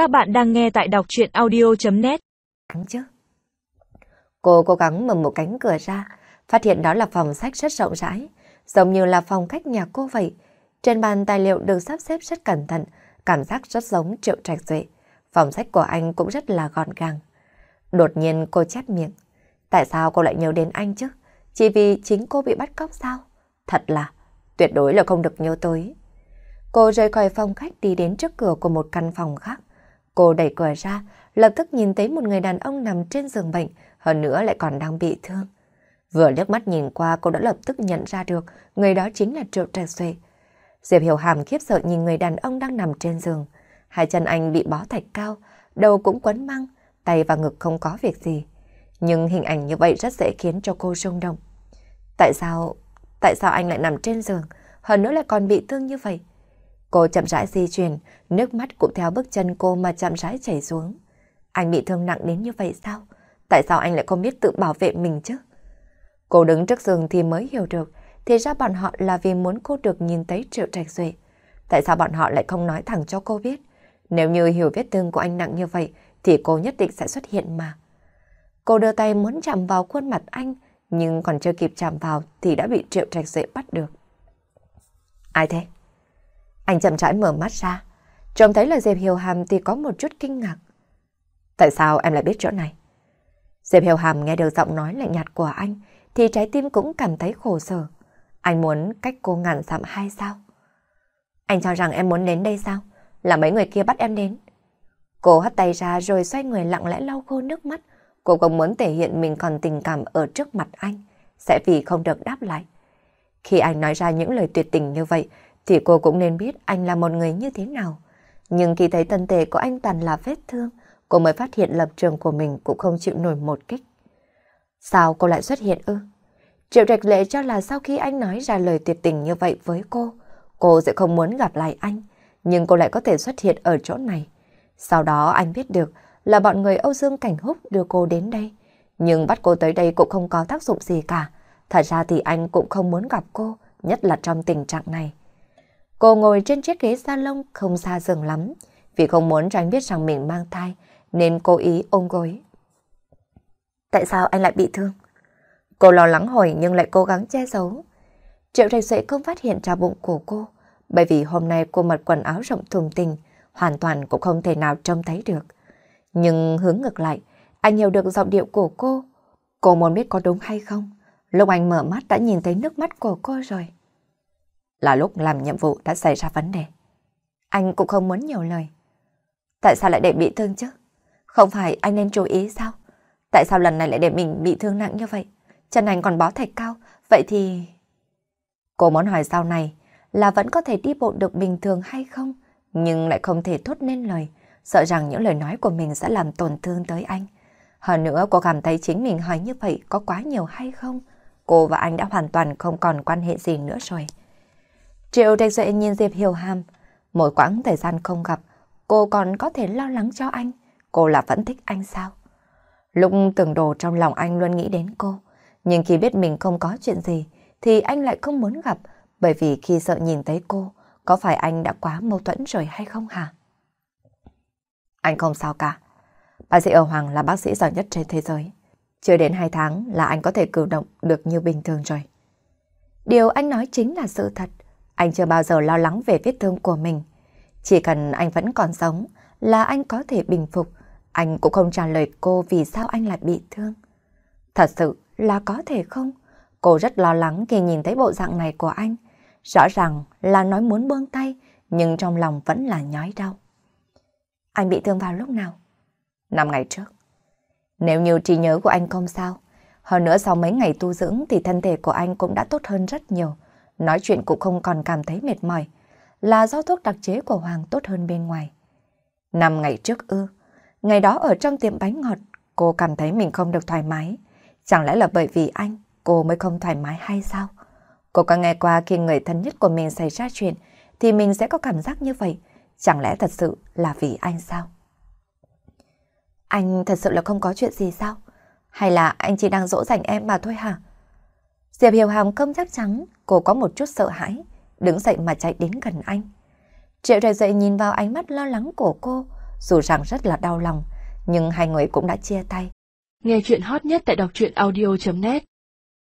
Các bạn đang nghe tại đọc chuyện audio.net chứ. Cô cố gắng mở một cánh cửa ra, phát hiện đó là phòng sách rất rộng rãi, giống như là phòng khách nhà cô vậy. Trên bàn tài liệu được sắp xếp rất cẩn thận, cảm giác rất giống triệu trạch duệ. Phòng sách của anh cũng rất là gọn gàng. Đột nhiên cô chép miệng. Tại sao cô lại nhớ đến anh chứ? Chỉ vì chính cô bị bắt cóc sao? Thật là, tuyệt đối là không được nhớ tới. Cô rời khỏi phòng khách đi đến trước cửa của một căn phòng khác. Cô đẩy cửa ra, lập tức nhìn thấy một người đàn ông nằm trên giường bệnh, hơn nữa lại còn đang bị thương. Vừa liếc mắt nhìn qua cô đã lập tức nhận ra được người đó chính là Triệu Trạch Xuệ. Diệp Hiểu Hàm khiếp sợ nhìn người đàn ông đang nằm trên giường. Hai chân anh bị bó thạch cao, đầu cũng quấn măng, tay và ngực không có việc gì. Nhưng hình ảnh như vậy rất dễ khiến cho cô rung động. Tại sao, tại sao anh lại nằm trên giường, hơn nữa lại còn bị thương như vậy? Cô chậm rãi di chuyển, nước mắt cũng theo bước chân cô mà chậm rãi chảy xuống. Anh bị thương nặng đến như vậy sao? Tại sao anh lại không biết tự bảo vệ mình chứ? Cô đứng trước giường thì mới hiểu được, thì ra bọn họ là vì muốn cô được nhìn thấy Triệu Trạch Duệ. Tại sao bọn họ lại không nói thẳng cho cô biết? Nếu như hiểu vết thương của anh nặng như vậy, thì cô nhất định sẽ xuất hiện mà. Cô đưa tay muốn chạm vào khuôn mặt anh, nhưng còn chưa kịp chạm vào thì đã bị Triệu Trạch Duệ bắt được. Ai thế? Anh chậm rãi mở mắt ra, trông thấy là Diệp Hiểu Hàm thì có một chút kinh ngạc. Tại sao em lại biết chỗ này? Diệp Hiểu Hàm nghe được giọng nói lạnh nhạt của anh thì trái tim cũng cảm thấy khổ sở. Anh muốn cách cô ngàn dặm hay sao? Anh cho rằng em muốn đến đây sao? Là mấy người kia bắt em đến. Cô hất tay ra rồi xoay người lặng lẽ lau khô nước mắt. Cô không muốn thể hiện mình còn tình cảm ở trước mặt anh, sẽ vì không được đáp lại. Khi anh nói ra những lời tuyệt tình như vậy, thì cô cũng nên biết anh là một người như thế nào. Nhưng khi thấy thân thể của anh toàn là vết thương, cô mới phát hiện lập trường của mình cũng không chịu nổi một kích. Sao cô lại xuất hiện ư? Triệu Trạch Lệ cho là sau khi anh nói ra lời tuyệt tình như vậy với cô, cô sẽ không muốn gặp lại anh, nhưng cô lại có thể xuất hiện ở chỗ này. Sau đó anh biết được là bọn người Âu Dương Cảnh Húc đưa cô đến đây, nhưng bắt cô tới đây cũng không có tác dụng gì cả. Thật ra thì anh cũng không muốn gặp cô, nhất là trong tình trạng này. Cô ngồi trên chiếc ghế salon không xa giường lắm, vì không muốn tránh biết rằng mình mang thai, nên cố ý ôm gối. Tại sao anh lại bị thương? Cô lo lắng hỏi nhưng lại cố gắng che giấu. Triệu Trạch Duệ không phát hiện ra bụng của cô, bởi vì hôm nay cô mặc quần áo rộng thùng tình, hoàn toàn cũng không thể nào trông thấy được. Nhưng hướng ngược lại, anh hiểu được giọng điệu của cô. Cô muốn biết có đúng hay không? Lúc anh mở mắt đã nhìn thấy nước mắt của cô rồi. Là lúc làm nhiệm vụ đã xảy ra vấn đề. Anh cũng không muốn nhiều lời. Tại sao lại để bị thương chứ? Không phải anh nên chú ý sao? Tại sao lần này lại để mình bị thương nặng như vậy? Chân anh còn bó thạch cao, vậy thì... Cô muốn hỏi sau này là vẫn có thể đi bộ được bình thường hay không, nhưng lại không thể thốt nên lời, sợ rằng những lời nói của mình sẽ làm tổn thương tới anh. Hơn nữa cô cảm thấy chính mình hỏi như vậy có quá nhiều hay không? Cô và anh đã hoàn toàn không còn quan hệ gì nữa rồi. Triệu Trạch Duệ nhìn Diệp Hiểu Hàm. mỗi quãng thời gian không gặp, cô còn có thể lo lắng cho anh. Cô là vẫn thích anh sao? Lúc từng đồ trong lòng anh luôn nghĩ đến cô. Nhưng khi biết mình không có chuyện gì, thì anh lại không muốn gặp. Bởi vì khi sợ nhìn thấy cô, có phải anh đã quá mâu thuẫn rồi hay không hả? Anh không sao cả. Bác sĩ ở Hoàng là bác sĩ giỏi nhất trên thế giới. Chưa đến 2 tháng là anh có thể cử động được như bình thường rồi. Điều anh nói chính là sự thật. Anh chưa bao giờ lo lắng về vết thương của mình. Chỉ cần anh vẫn còn sống là anh có thể bình phục. Anh cũng không trả lời cô vì sao anh lại bị thương. Thật sự là có thể không? Cô rất lo lắng khi nhìn thấy bộ dạng này của anh. Rõ ràng là nói muốn buông tay, nhưng trong lòng vẫn là nhói đau. Anh bị thương vào lúc nào? Năm ngày trước. Nếu như trí nhớ của anh không sao, hơn nữa sau mấy ngày tu dưỡng thì thân thể của anh cũng đã tốt hơn rất nhiều. Nói chuyện cũng không còn cảm thấy mệt mỏi. Là do thuốc đặc chế của Hoàng tốt hơn bên ngoài. Năm ngày trước ư. Ngày đó ở trong tiệm bánh ngọt, cô cảm thấy mình không được thoải mái. Chẳng lẽ là bởi vì anh, cô mới không thoải mái hay sao? Cô có nghe qua khi người thân nhất của mình xảy ra chuyện, thì mình sẽ có cảm giác như vậy. Chẳng lẽ thật sự là vì anh sao? Anh thật sự là không có chuyện gì sao? Hay là anh chỉ đang dỗ dành em mà thôi hả? Diệp Hiểu Hàm không chắc chắn, cô có một chút sợ hãi, đứng dậy mà chạy đến gần anh. Triệu trời dậy nhìn vào ánh mắt lo lắng của cô, dù rằng rất là đau lòng, nhưng hai người cũng đã chia tay. Nghe chuyện hot nhất tại đọc truyện audio.net